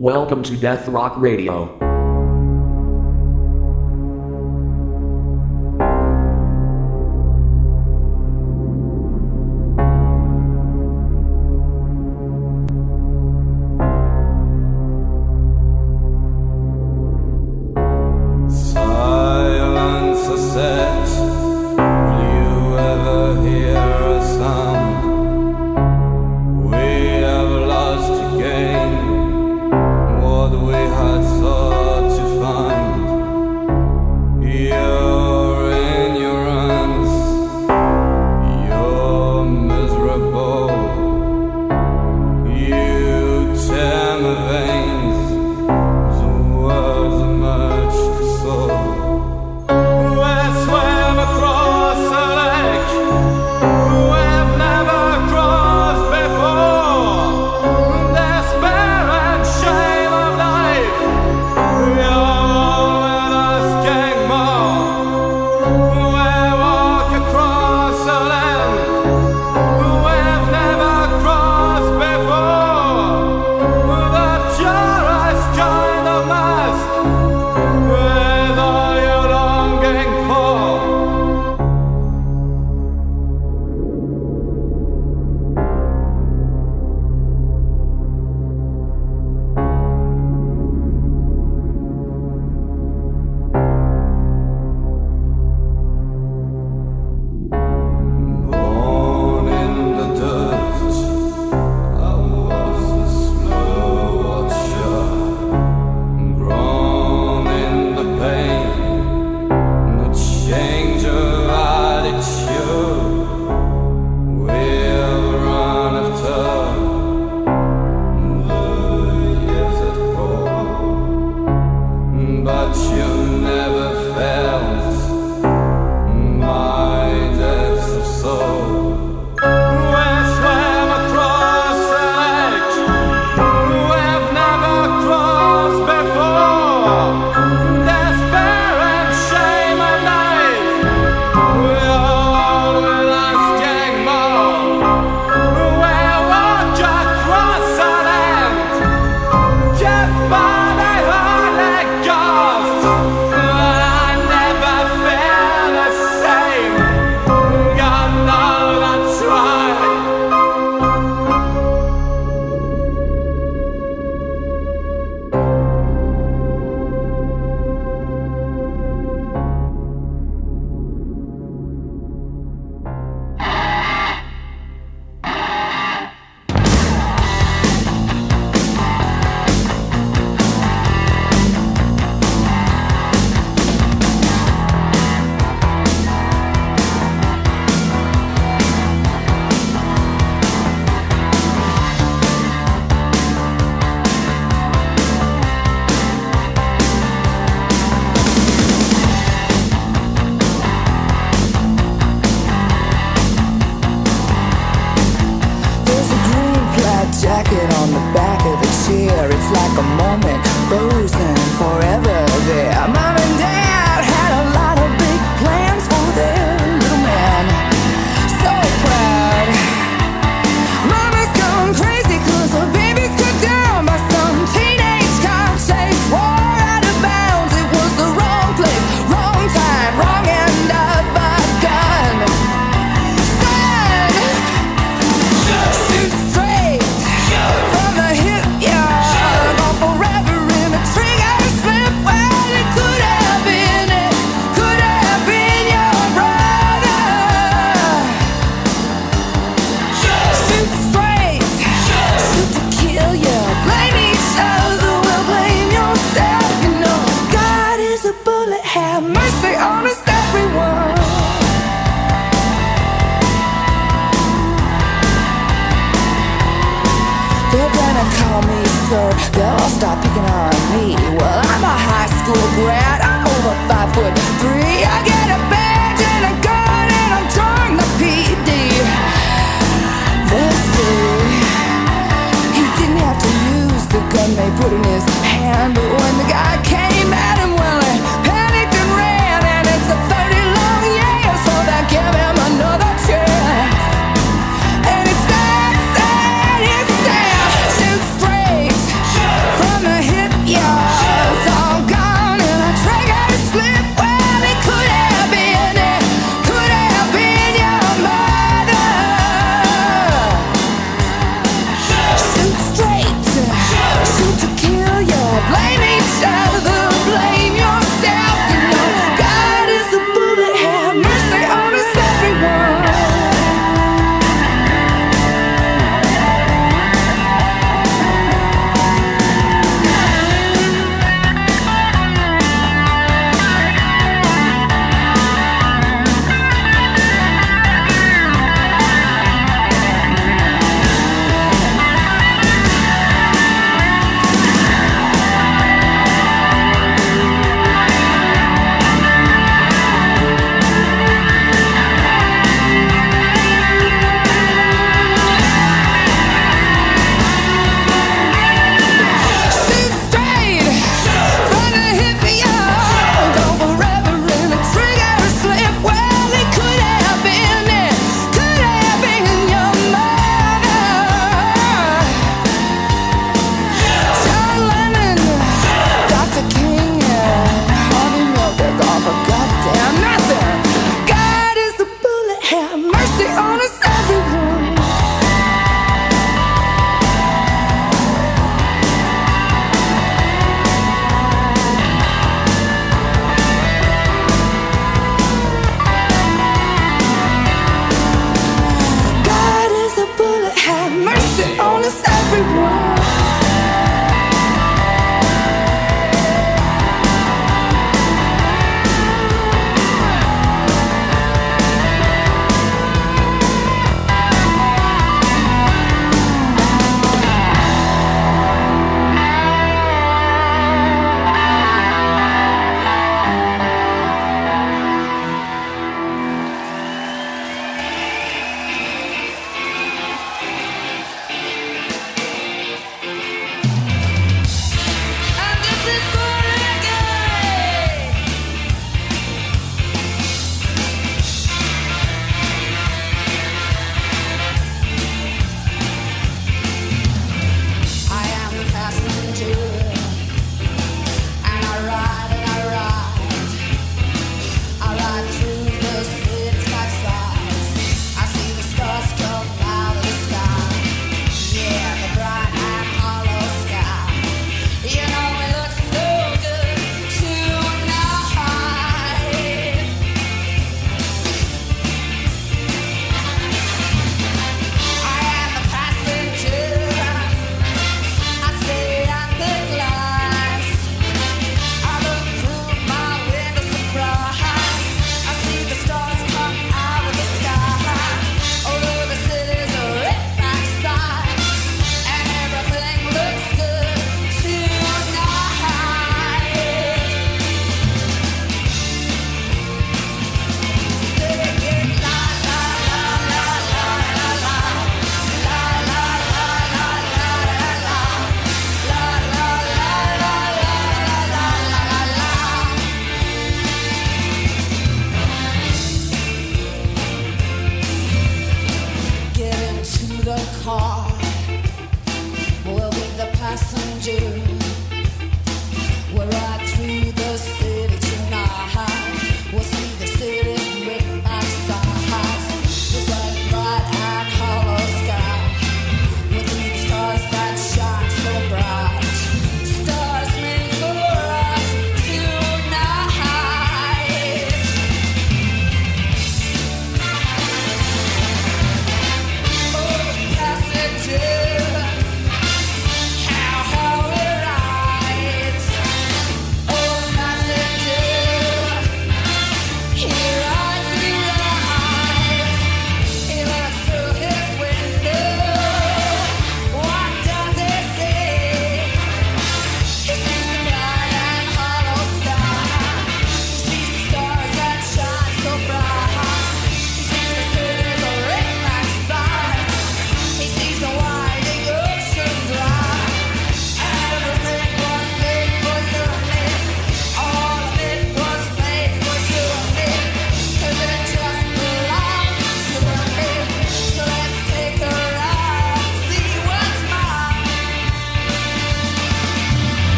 Welcome to Death Rock Radio.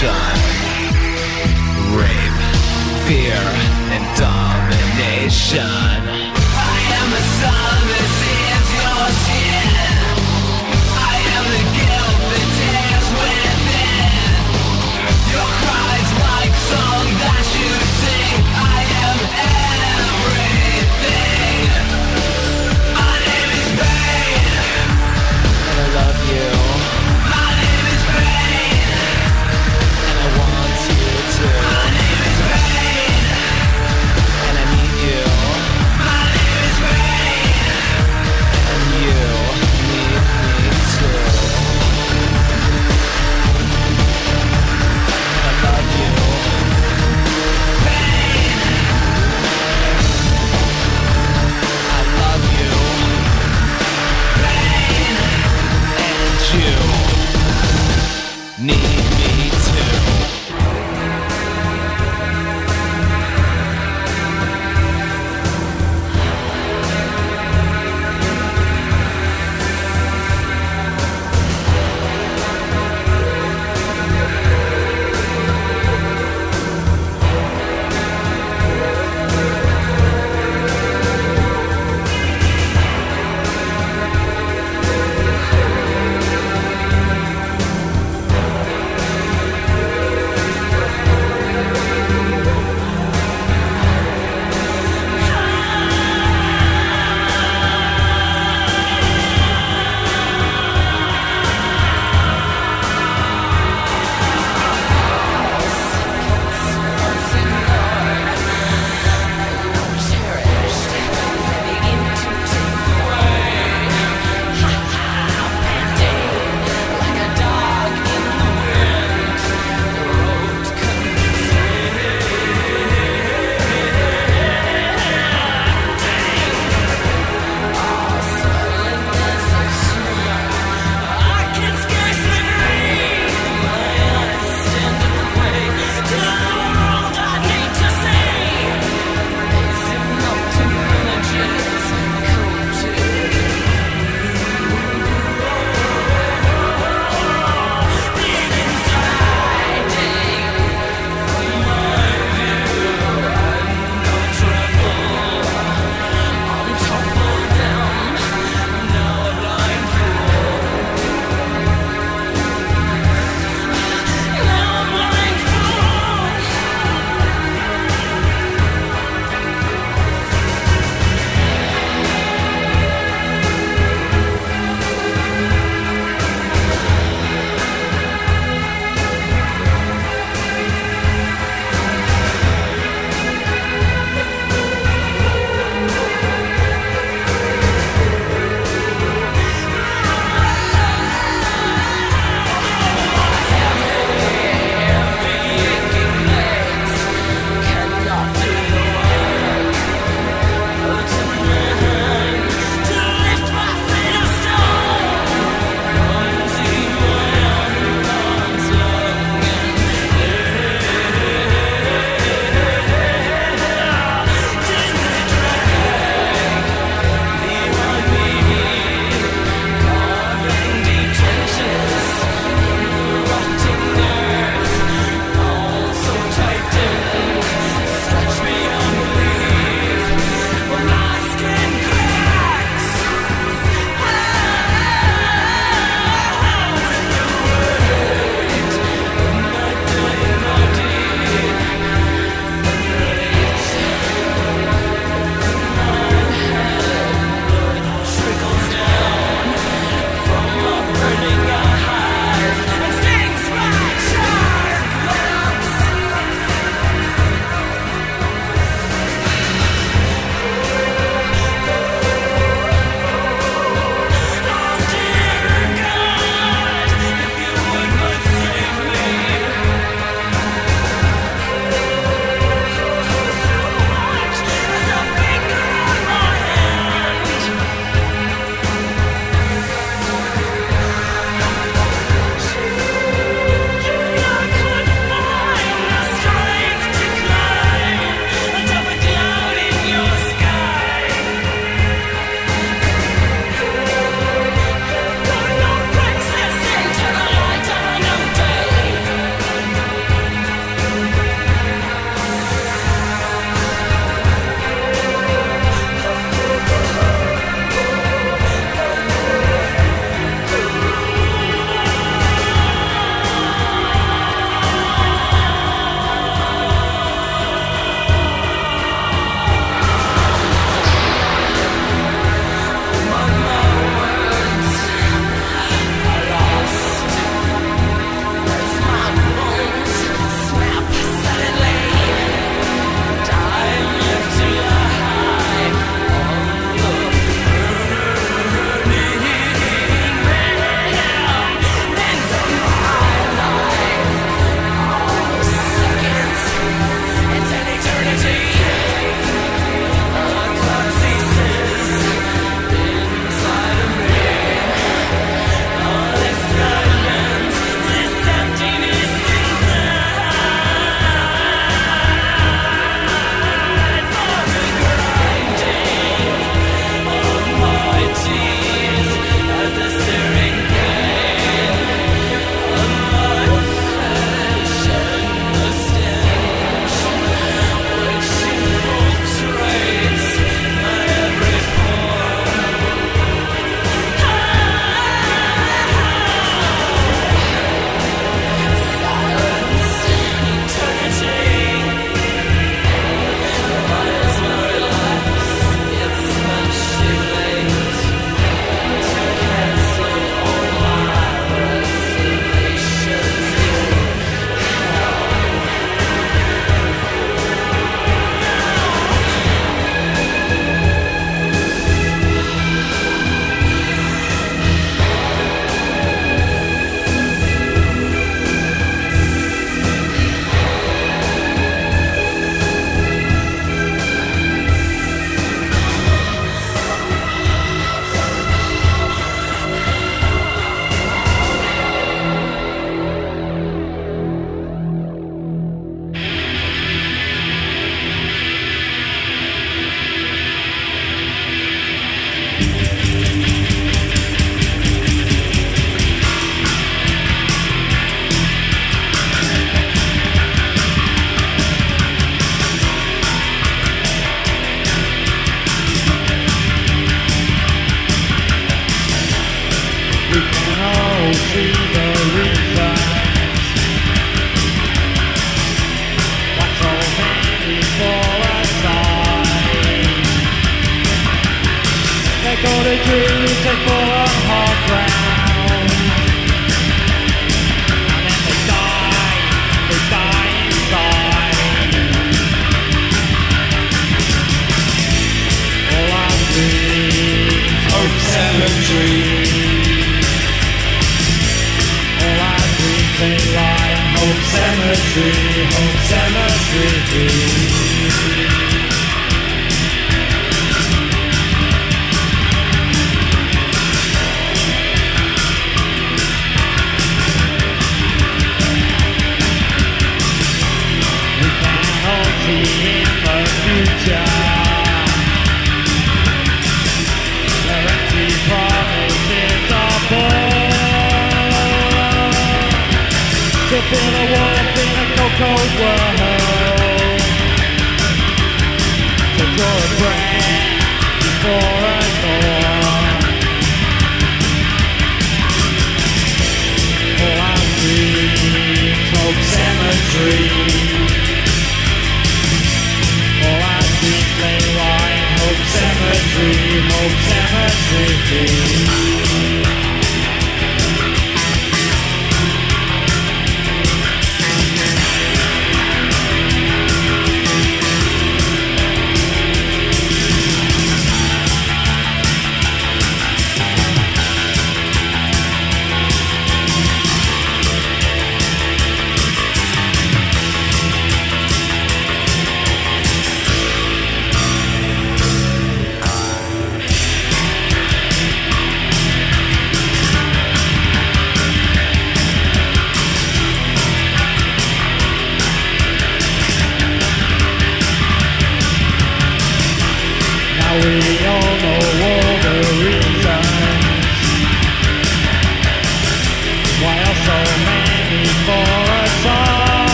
Persecution, rape, fear, and domination.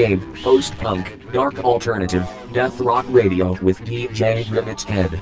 Max post punk, dark alternative, death rock radio with DJ Rivethead.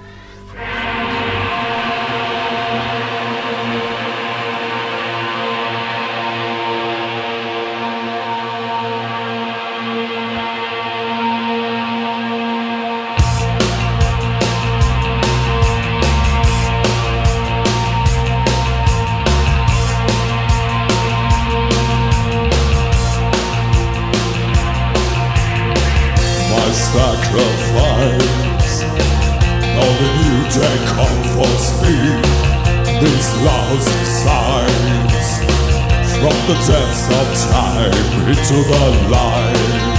Sacrifice. Now the new day comforts me. These lost signs from the depths of time into the light.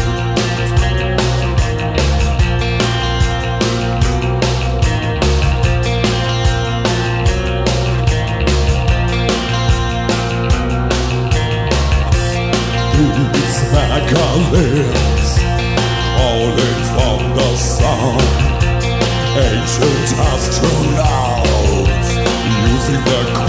These Ancient astronauts using the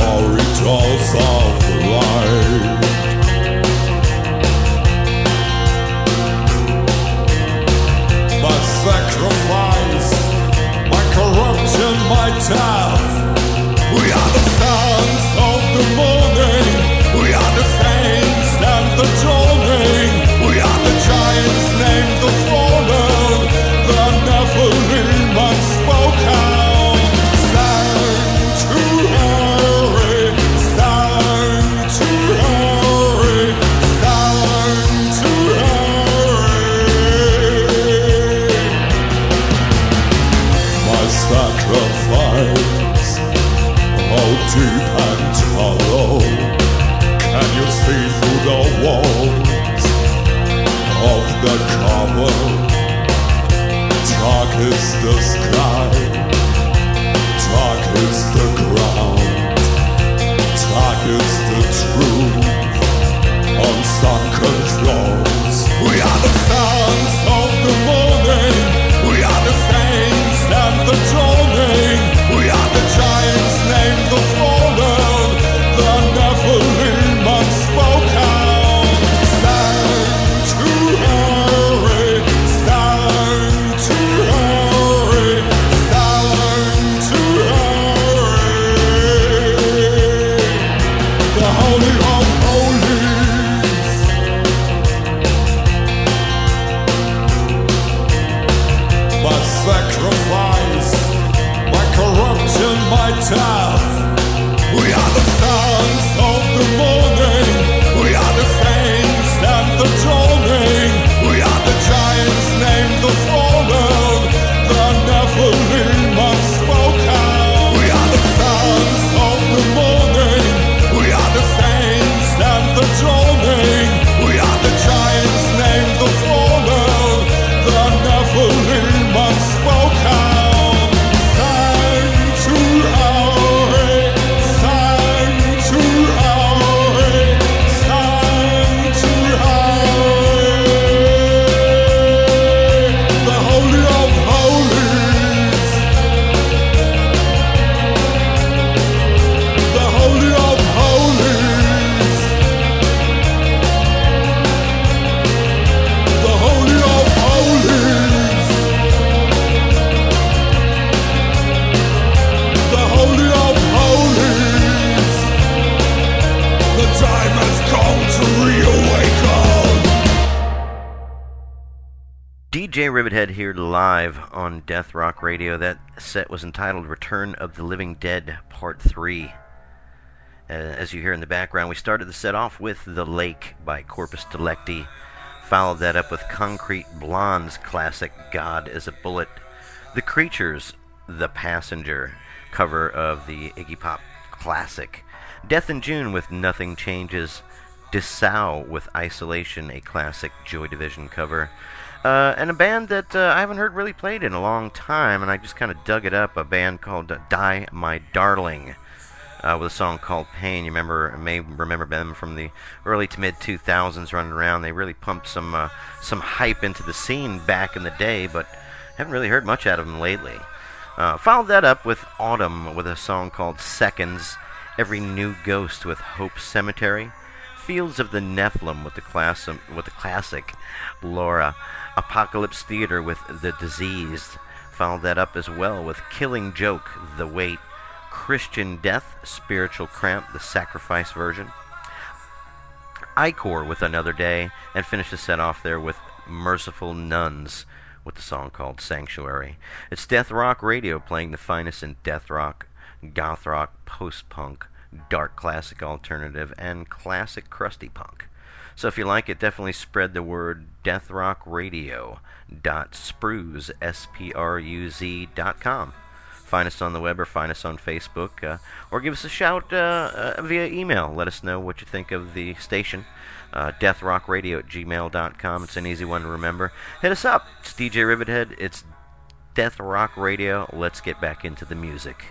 set was entitled Return of the Living Dead Part 3. Uh, as you hear in the background, we started the set off with The Lake by Corpus Delicti. Followed that up with Concrete Blonde's classic God is a Bullet. The Creatures, The Passenger, cover of the Iggy Pop classic. Death in June with Nothing Changes. Dessau with Isolation, a classic Joy Division cover. Uh, and a band that uh, I haven't heard really played in a long time, and I just kind of dug it up. A band called Die My Darling, uh, with a song called Pain. You remember, may remember them from the early to mid 2000s, running around. They really pumped some uh, some hype into the scene back in the day, but haven't really heard much out of them lately. Followed that up with Autumn with a song called Seconds. Every New Ghost with Hope Cemetery Fields of the Nephilim with the class with the classic Laura, Apocalypse Theater with The Diseased. Followed that up as well with Killing Joke, The Wait, Christian Death, Spiritual Cramp, the Sacrifice version. Icor with Another Day, and finish the set off there with Merciful Nuns with the song called Sanctuary. It's Death Rock Radio playing the finest in death rock, goth rock, post punk, dark classic alternative, and classic crusty punk. So if you like it, definitely spread the word Death Rock Radio dot spruz s p r u z dot com. Find us on the web or find us on Facebook, uh, or give us a shout uh, uh, via email. Let us know what you think of the station. Uh, deathrockradio at gmail.com. It's an easy one to remember. Hit us up. It's DJ Rivethead. It's Death Rock Radio. Let's get back into the music.